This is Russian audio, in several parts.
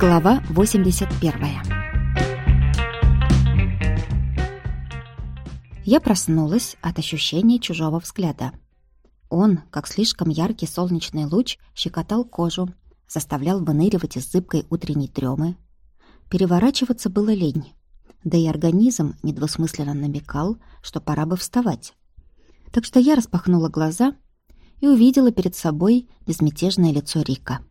Глава 81 Я проснулась от ощущения чужого взгляда. Он, как слишком яркий солнечный луч, щекотал кожу, заставлял выныривать из зыбкой утренней трёмы. Переворачиваться было лень, да и организм недвусмысленно намекал, что пора бы вставать. Так что я распахнула глаза и увидела перед собой безмятежное лицо Рика.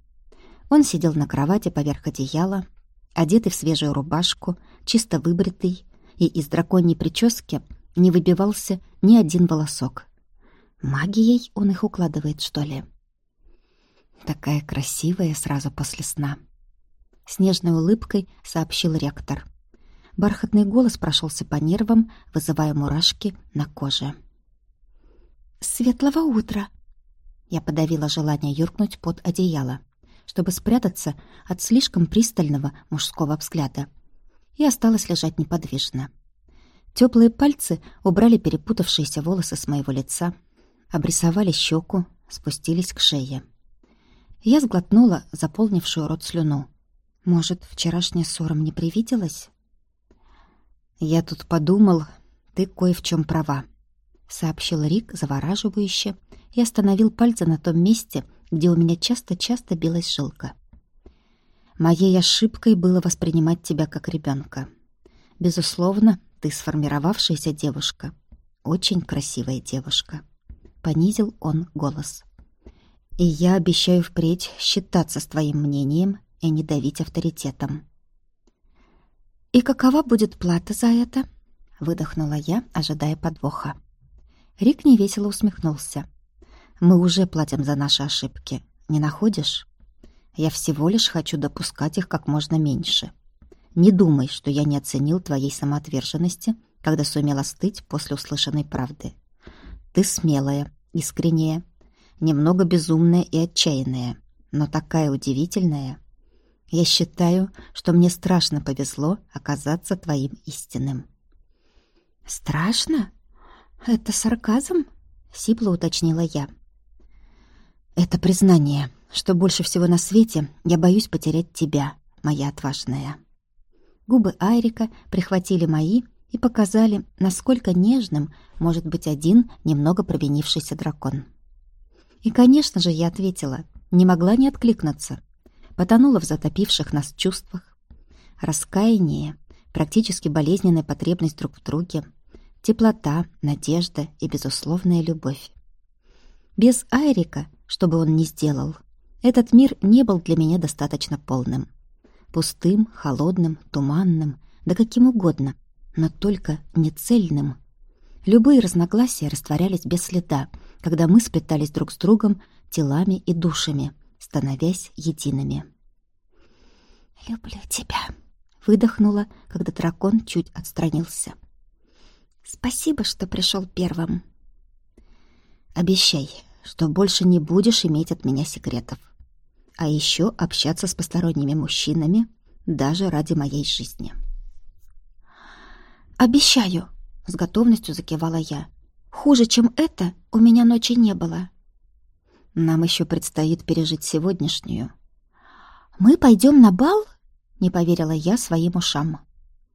Он сидел на кровати поверх одеяла, одетый в свежую рубашку, чисто выбритый, и из драконьей прически не выбивался ни один волосок. Магией он их укладывает, что ли? Такая красивая сразу после сна. С нежной улыбкой сообщил ректор. Бархатный голос прошелся по нервам, вызывая мурашки на коже. «Светлого утра!» Я подавила желание юркнуть под одеяло, чтобы спрятаться от слишком пристального мужского взгляда, и осталась лежать неподвижно. Теплые пальцы убрали перепутавшиеся волосы с моего лица, обрисовали щеку, спустились к шее. Я сглотнула заполнившую рот слюну. Может, вчерашняя ссора мне привиделась? «Я тут подумал, ты кое в чем права», — сообщил Рик завораживающе и остановил пальцы на том месте, где у меня часто-часто билась жилка. «Моей ошибкой было воспринимать тебя как ребенка. Безусловно, ты сформировавшаяся девушка, очень красивая девушка», — понизил он голос. «И я обещаю впредь считаться с твоим мнением и не давить авторитетом». «И какова будет плата за это?» — выдохнула я, ожидая подвоха. Рик невесело усмехнулся. «Мы уже платим за наши ошибки, не находишь? Я всего лишь хочу допускать их как можно меньше. Не думай, что я не оценил твоей самоотверженности, когда сумела стыть после услышанной правды. Ты смелая, искренняя, немного безумная и отчаянная, но такая удивительная. Я считаю, что мне страшно повезло оказаться твоим истинным». «Страшно?» «Это сарказм?» — сипло уточнила я. «Это признание, что больше всего на свете я боюсь потерять тебя, моя отважная». Губы Айрика прихватили мои и показали, насколько нежным может быть один немного провинившийся дракон. И, конечно же, я ответила, не могла не откликнуться. Потонула в затопивших нас чувствах. Раскаяние, практически болезненная потребность друг в друге — теплота, надежда и безусловная любовь. Без Айрика, что бы он ни сделал, этот мир не был для меня достаточно полным. Пустым, холодным, туманным, да каким угодно, но только не цельным. Любые разногласия растворялись без следа, когда мы сплетались друг с другом телами и душами, становясь едиными. «Люблю тебя», — выдохнула, когда дракон чуть отстранился. — Спасибо, что пришел первым. Обещай, что больше не будешь иметь от меня секретов. А еще общаться с посторонними мужчинами даже ради моей жизни. «Обещаю!» — с готовностью закивала я. «Хуже, чем это, у меня ночи не было». «Нам еще предстоит пережить сегодняшнюю». «Мы пойдем на бал?» — не поверила я своим ушам.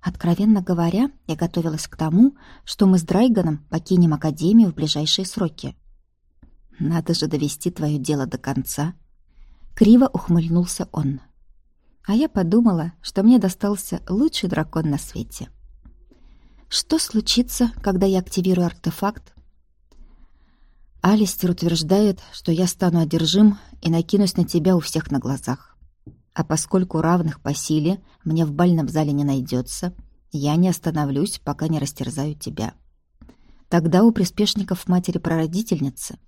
Откровенно говоря, я готовилась к тому, что мы с Драйганом покинем Академию в ближайшие сроки. «Надо же довести твое дело до конца!» Криво ухмыльнулся он. А я подумала, что мне достался лучший дракон на свете. «Что случится, когда я активирую артефакт?» Алистер утверждает, что я стану одержим и накинусь на тебя у всех на глазах. А поскольку равных по силе мне в бальном зале не найдется, я не остановлюсь, пока не растерзаю тебя. Тогда у приспешников матери-прародительницы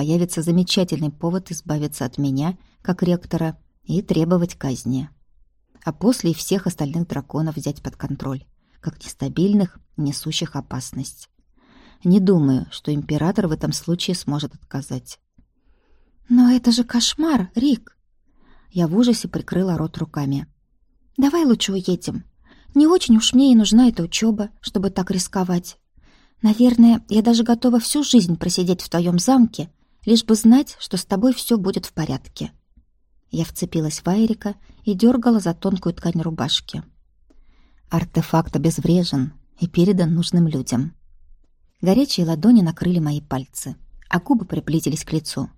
появится замечательный повод избавиться от меня, как ректора, и требовать казни. А после всех остальных драконов взять под контроль, как нестабильных, несущих опасность. Не думаю, что император в этом случае сможет отказать. «Но это же кошмар, Рик!» Я в ужасе прикрыла рот руками. «Давай лучше уедем. Не очень уж мне и нужна эта учеба, чтобы так рисковать. Наверное, я даже готова всю жизнь просидеть в твоем замке, лишь бы знать, что с тобой все будет в порядке». Я вцепилась в Айрика и дергала за тонкую ткань рубашки. Артефакт обезврежен и передан нужным людям. Горячие ладони накрыли мои пальцы, а губы приблизились к лицу.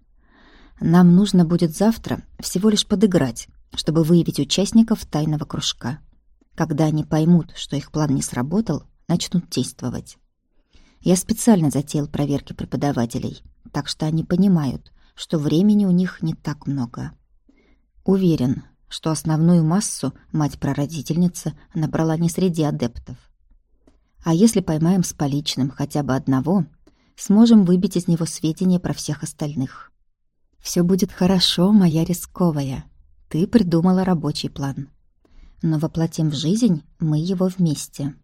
Нам нужно будет завтра всего лишь подыграть, чтобы выявить участников тайного кружка. Когда они поймут, что их план не сработал, начнут действовать. Я специально затеял проверки преподавателей, так что они понимают, что времени у них не так много. Уверен, что основную массу мать-прародительница набрала не среди адептов. А если поймаем с поличным хотя бы одного, сможем выбить из него сведения про всех остальных. Все будет хорошо, моя рисковая. Ты придумала рабочий план. Но воплотим в жизнь мы его вместе.